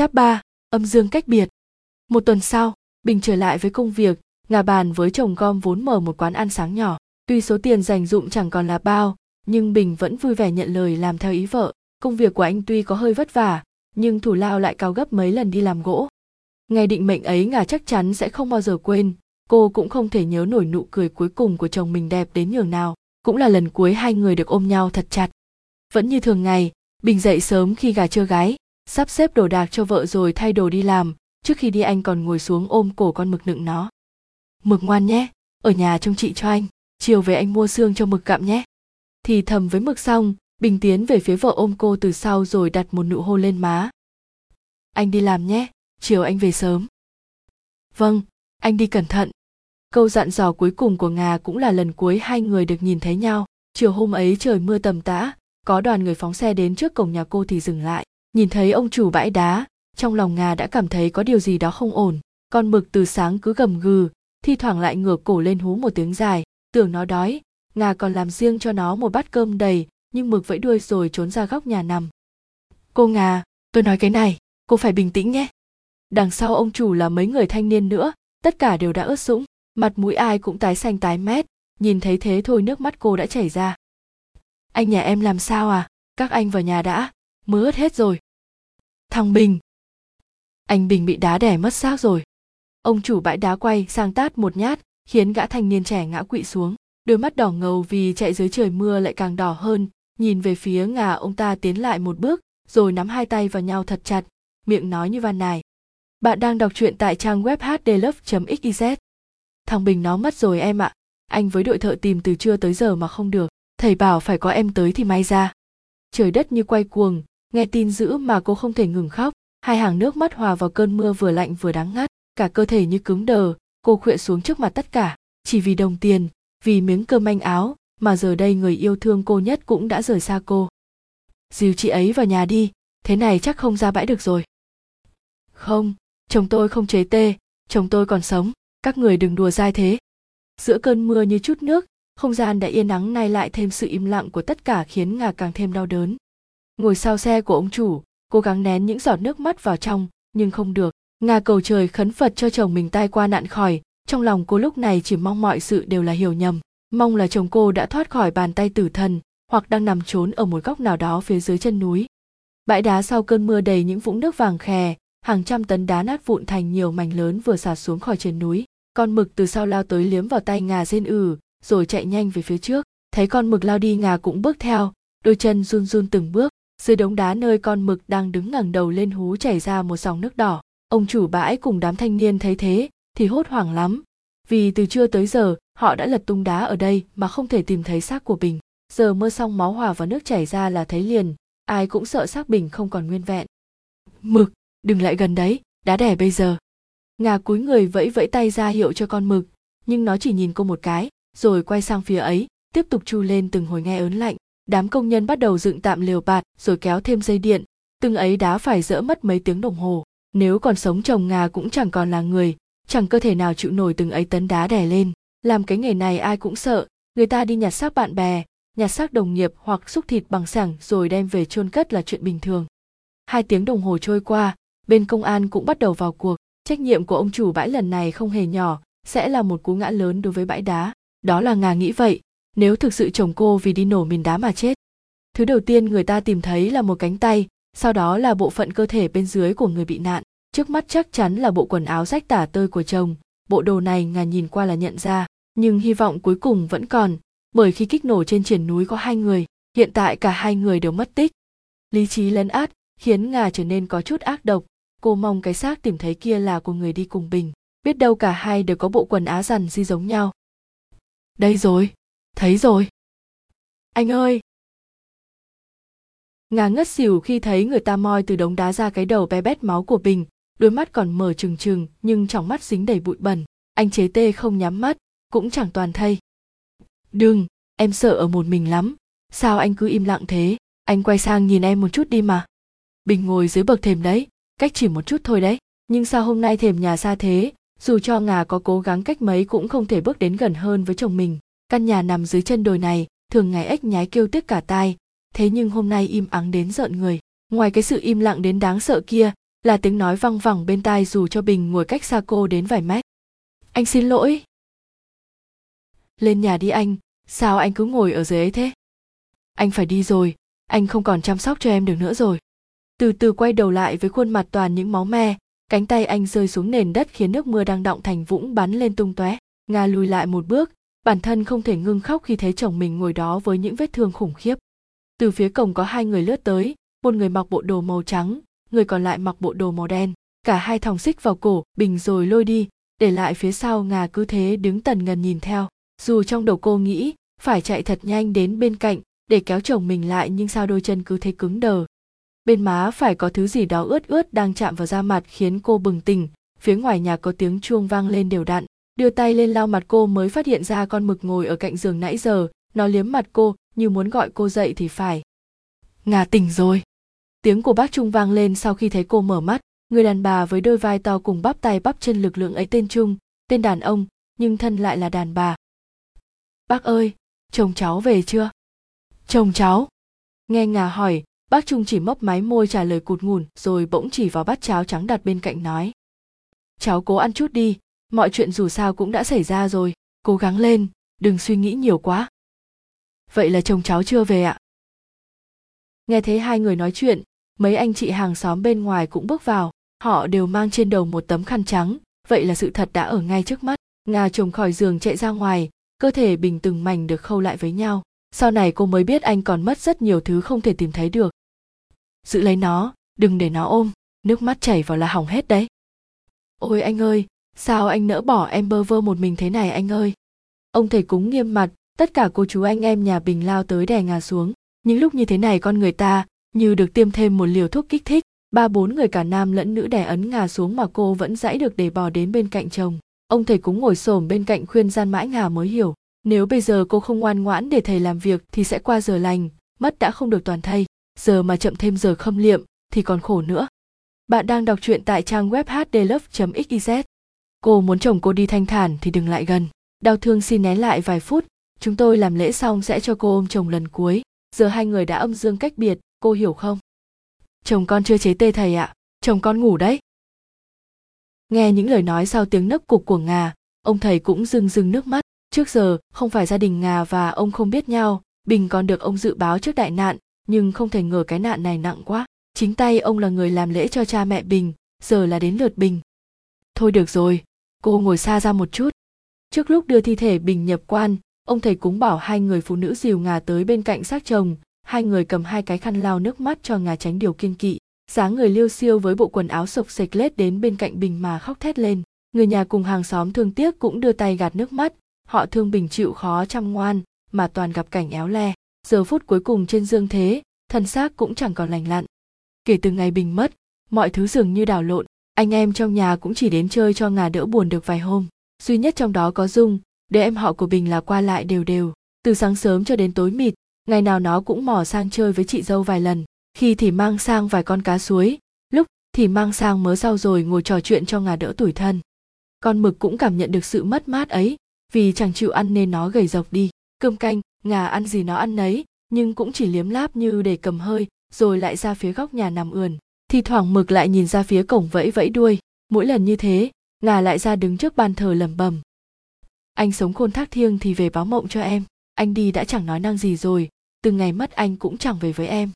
Cháp 3, âm dương cách biệt. Một tuần sau, Bình trở lại với công việc, ngà bàn với chồng gom vốn mở một quán ăn sáng nhỏ. Tuy số tiền dành dụng chẳng còn là bao, nhưng Bình vẫn vui vẻ nhận lời làm theo ý vợ. Công việc của anh tuy có hơi vất vả, nhưng thủ lao lại cao gấp mấy lần đi làm gỗ. Ngày định mệnh ấy ngà chắc chắn sẽ không bao giờ quên, cô cũng không thể nhớ nổi nụ cười cuối cùng của chồng mình đẹp đến nhường nào. Cũng là lần cuối hai người được ôm nhau thật chặt. Vẫn như thường ngày, Bình dậy sớm khi gà chưa gái, sắp xếp đồ đạc cho vợ rồi thay đồ đi làm, trước khi đi anh còn ngồi xuống ôm cổ con mực nựng nó. Mực ngoan nhé, ở nhà trông chị cho anh, chiều về anh mua xương cho mực cạm nhé. Thì thầm với mực xong, Bình tiến về phía vợ ôm cô từ sau rồi đặt một nụ hôn lên má. Anh đi làm nhé, chiều anh về sớm. Vâng, anh đi cẩn thận. Câu dặn dò cuối cùng của Ngà cũng là lần cuối hai người được nhìn thấy nhau. Chiều hôm ấy trời mưa tầm tã, có đoàn người phóng xe đến trước cổng nhà cô thì dừng lại. Nhìn thấy ông chủ bãi đá, trong lòng Ngà đã cảm thấy có điều gì đó không ổn. Con mực từ sáng cứ gầm gừ, thi thoảng lại ngửa cổ lên hú một tiếng dài, tưởng nó đói. Ngà còn làm riêng cho nó một bát cơm đầy, nhưng mực vẫy đuôi rồi trốn ra góc nhà nằm. Cô Ngà, tôi nói cái này, cô phải bình tĩnh nhé. Đằng sau ông chủ là mấy người thanh niên nữa, tất cả đều đã ướt sũng, mặt mũi ai cũng tái xanh tái mét, nhìn thấy thế thôi nước mắt cô đã chảy ra. Anh nhà em làm sao à? Các anh vào nhà đã, mưa ướt hết rồi. Thằng Bình. Anh Bình bị đá đẻ mất xác rồi. Ông chủ bãi đá quay sang tát một nhát, khiến gã thanh niên trẻ ngã quỵ xuống. Đôi mắt đỏ ngầu vì chạy dưới trời mưa lại càng đỏ hơn, nhìn về phía ngà ông ta tiến lại một bước, rồi nắm hai tay vào nhau thật chặt, miệng nói như van nài. Bạn đang đọc truyện tại trang web hdlove.xyz. Thằng Bình nó mất rồi em ạ, anh với đội thợ tìm từ trưa tới giờ mà không được, thầy bảo phải có em tới thì may ra. Trời đất như quay cuồng, nghe tin dữ mà cô không thể ngừng khóc, hai hàng nước mắt hòa vào cơn mưa vừa lạnh vừa đáng ngắt, cả cơ thể như cứng đờ, cô khuỵu xuống trước mặt tất cả, chỉ vì đồng tiền, vì miếng cơm manh áo, mà giờ đây người yêu thương cô nhất cũng đã rời xa cô. Dìu chị ấy vào nhà đi, thế này chắc không ra bãi được rồi. Không, chồng tôi không chế tê, chồng tôi còn sống, các người đừng đùa dai thế. Giữa cơn mưa như chút nước, không gian đã yên nắng nay lại thêm sự im lặng của tất cả khiến ngà càng thêm đau đớn. Ngồi sau xe của ông chủ, cố gắng nén những giọt nước mắt vào trong, nhưng không được. Ngà cầu trời khấn Phật cho chồng mình tai qua nạn khỏi, trong lòng cô lúc này chỉ mong mọi sự đều là hiểu nhầm. Mong là chồng cô đã thoát khỏi bàn tay tử thần, hoặc đang nằm trốn ở một góc nào đó phía dưới chân núi. Bãi đá sau cơn mưa đầy những vũng nước vàng khè, hàng trăm tấn đá nát vụn thành nhiều mảnh lớn vừa xả xuống khỏi trên núi con mực từ sau lao tới liếm vào tay ngà rên ử rồi chạy nhanh về phía trước thấy con mực lao đi ngà cũng bước theo đôi chân run run từng bước dưới đống đá nơi con mực đang đứng ngẩng đầu lên hú chảy ra một dòng nước đỏ. Ông chủ bãi cùng đám thanh niên thấy thế, thì hốt hoảng lắm. Vì từ trưa tới giờ, họ đã lật tung đá ở đây mà không thể tìm thấy xác của bình. Giờ mưa xong máu hòa vào nước chảy ra là thấy liền, ai cũng sợ xác bình không còn nguyên vẹn. Mực, đừng lại gần đấy, đá đẻ bây giờ. Ngà cúi người vẫy vẫy tay ra hiệu cho con mực, nhưng nó chỉ nhìn cô một cái, rồi quay sang phía ấy, tiếp tục chu lên từng hồi nghe ớn lạnh đám công nhân bắt đầu dựng tạm lều bạt rồi kéo thêm dây điện, từng ấy đá phải dỡ mất mấy tiếng đồng hồ. Nếu còn sống chồng ngà cũng chẳng còn là người, chẳng cơ thể nào chịu nổi từng ấy tấn đá đè lên. Làm cái nghề này ai cũng sợ, người ta đi nhặt xác bạn bè, nhặt xác đồng nghiệp hoặc xúc thịt bằng sảng rồi đem về chôn cất là chuyện bình thường. Hai tiếng đồng hồ trôi qua, bên công an cũng bắt đầu vào cuộc. Trách nhiệm của ông chủ bãi lần này không hề nhỏ, sẽ là một cú ngã lớn đối với bãi đá. Đó là ngà nghĩ vậy nếu thực sự chồng cô vì đi nổ mìn đá mà chết. Thứ đầu tiên người ta tìm thấy là một cánh tay, sau đó là bộ phận cơ thể bên dưới của người bị nạn. Trước mắt chắc chắn là bộ quần áo rách tả tơi của chồng. Bộ đồ này ngà nhìn qua là nhận ra, nhưng hy vọng cuối cùng vẫn còn, bởi khi kích nổ trên triển núi có hai người, hiện tại cả hai người đều mất tích. Lý trí lấn át khiến ngà trở nên có chút ác độc. Cô mong cái xác tìm thấy kia là của người đi cùng bình, biết đâu cả hai đều có bộ quần áo rằn di giống nhau. Đây rồi thấy rồi. Anh ơi! Ngà ngất xỉu khi thấy người ta moi từ đống đá ra cái đầu bé bét máu của bình đôi mắt còn mở trừng trừng, nhưng trong mắt dính đầy bụi bẩn. Anh chế tê không nhắm mắt, cũng chẳng toàn thây đừng, em sợ ở một mình lắm. Sao anh cứ im lặng thế? Anh quay sang nhìn em một chút đi mà. Bình ngồi dưới bậc thềm đấy, cách chỉ một chút thôi đấy. Nhưng sao hôm nay thềm nhà xa thế? Dù cho ngà có cố gắng cách mấy cũng không thể bước đến gần hơn với chồng mình căn nhà nằm dưới chân đồi này, thường ngày ếch nhái kêu tức cả tai, thế nhưng hôm nay im ắng đến rợn người. Ngoài cái sự im lặng đến đáng sợ kia, là tiếng nói văng vẳng bên tai dù cho bình ngồi cách xa cô đến vài mét. Anh xin lỗi. Lên nhà đi anh, sao anh cứ ngồi ở dưới ấy thế? Anh phải đi rồi, anh không còn chăm sóc cho em được nữa rồi. Từ từ quay đầu lại với khuôn mặt toàn những máu me, cánh tay anh rơi xuống nền đất khiến nước mưa đang đọng thành vũng bắn lên tung tóe, nga lùi lại một bước bản thân không thể ngưng khóc khi thấy chồng mình ngồi đó với những vết thương khủng khiếp. Từ phía cổng có hai người lướt tới, một người mặc bộ đồ màu trắng, người còn lại mặc bộ đồ màu đen. Cả hai thòng xích vào cổ, bình rồi lôi đi, để lại phía sau ngà cứ thế đứng tần ngần nhìn theo. Dù trong đầu cô nghĩ, phải chạy thật nhanh đến bên cạnh, để kéo chồng mình lại nhưng sao đôi chân cứ thế cứng đờ. Bên má phải có thứ gì đó ướt ướt đang chạm vào da mặt khiến cô bừng tỉnh, phía ngoài nhà có tiếng chuông vang lên đều đặn đưa tay lên lau mặt cô mới phát hiện ra con mực ngồi ở cạnh giường nãy giờ. Nó liếm mặt cô, như muốn gọi cô dậy thì phải. Ngà tỉnh rồi. Tiếng của bác trung vang lên sau khi thấy cô mở mắt. Người đàn bà với đôi vai to cùng bắp tay bắp chân lực lượng ấy tên trung, tên đàn ông, nhưng thân lại là đàn bà. Bác ơi, chồng cháu về chưa? Chồng cháu? Nghe ngà hỏi, bác trung chỉ mấp máy môi trả lời cụt ngủn rồi bỗng chỉ vào bát cháo trắng đặt bên cạnh nói. Cháu cố ăn chút đi mọi chuyện dù sao cũng đã xảy ra rồi. Cố gắng lên, đừng suy nghĩ nhiều quá. Vậy là chồng cháu chưa về ạ? Nghe thấy hai người nói chuyện, mấy anh chị hàng xóm bên ngoài cũng bước vào. Họ đều mang trên đầu một tấm khăn trắng. Vậy là sự thật đã ở ngay trước mắt. Nga trồm khỏi giường chạy ra ngoài, cơ thể bình từng mảnh được khâu lại với nhau. Sau này cô mới biết anh còn mất rất nhiều thứ không thể tìm thấy được. Giữ lấy nó, đừng để nó ôm. Nước mắt chảy vào là hỏng hết đấy. Ôi anh ơi sao anh nỡ bỏ em bơ vơ một mình thế này anh ơi? Ông thầy cúng nghiêm mặt, tất cả cô chú anh em nhà bình lao tới đè ngà xuống. Những lúc như thế này con người ta, như được tiêm thêm một liều thuốc kích thích. Ba bốn người cả nam lẫn nữ đè ấn ngà xuống mà cô vẫn dãy được để bò đến bên cạnh chồng. Ông thầy cúng ngồi xổm bên cạnh khuyên gian mãi ngà mới hiểu, nếu bây giờ cô không ngoan ngoãn để thầy làm việc thì sẽ qua giờ lành, mất đã không được toàn thây giờ mà chậm thêm giờ khâm liệm thì còn khổ nữa. Bạn đang đọc truyện tại trang web hdlove xyz cô muốn chồng cô đi thanh thản thì đừng lại gần. Đau thương xin nén lại vài phút, chúng tôi làm lễ xong sẽ cho cô ôm chồng lần cuối. Giờ hai người đã âm dương cách biệt, cô hiểu không? Chồng con chưa chế tê thầy ạ, chồng con ngủ đấy. Nghe những lời nói sau tiếng nấc cục của ngà ông thầy cũng rưng rưng nước mắt. Trước giờ, không phải gia đình ngà và ông không biết nhau, bình còn được ông dự báo trước đại nạn, nhưng không thể ngờ cái nạn này nặng quá. Chính tay ông là người làm lễ cho cha mẹ bình, giờ là đến lượt bình. Thôi được rồi cô ngồi xa ra một chút. Trước lúc đưa thi thể bình nhập quan, ông thầy cúng bảo hai người phụ nữ dìu ngà tới bên cạnh xác chồng. Hai người cầm hai cái khăn lau nước mắt cho ngà tránh điều kiên kỵ. Dáng người liêu siêu với bộ quần áo sộc sệch lết đến bên cạnh bình mà khóc thét lên. Người nhà cùng hàng xóm thương tiếc cũng đưa tay gạt nước mắt. Họ thương bình chịu khó chăm ngoan, mà toàn gặp cảnh éo le. Giờ phút cuối cùng trên dương thế, thân xác cũng chẳng còn lành lặn. Kể từ ngày bình mất, mọi thứ dường như đảo lộn anh em trong nhà cũng chỉ đến chơi cho ngà đỡ buồn được vài hôm. Duy nhất trong đó có dung để em họ của bình là qua lại đều đều. Từ sáng sớm cho đến tối mịt, ngày nào nó cũng mò sang chơi với chị dâu vài lần. Khi thì mang sang vài con cá suối, lúc thì mang sang mớ rau rồi ngồi trò chuyện cho ngà đỡ tủi thân. Con mực cũng cảm nhận được sự mất mát ấy, vì chẳng chịu ăn nên nó gầy rộc đi. Cơm canh, ngà ăn gì nó ăn nấy, nhưng cũng chỉ liếm láp như để cầm hơi, rồi lại ra phía góc nhà nằm ườn thì thoảng mực lại nhìn ra phía cổng vẫy vẫy đuôi. Mỗi lần như thế, ngà lại ra đứng trước bàn thờ lẩm bẩm. Anh sống khôn thác thiêng thì về báo mộng cho em. Anh đi đã chẳng nói năng gì rồi. Từ ngày mất anh cũng chẳng về với em.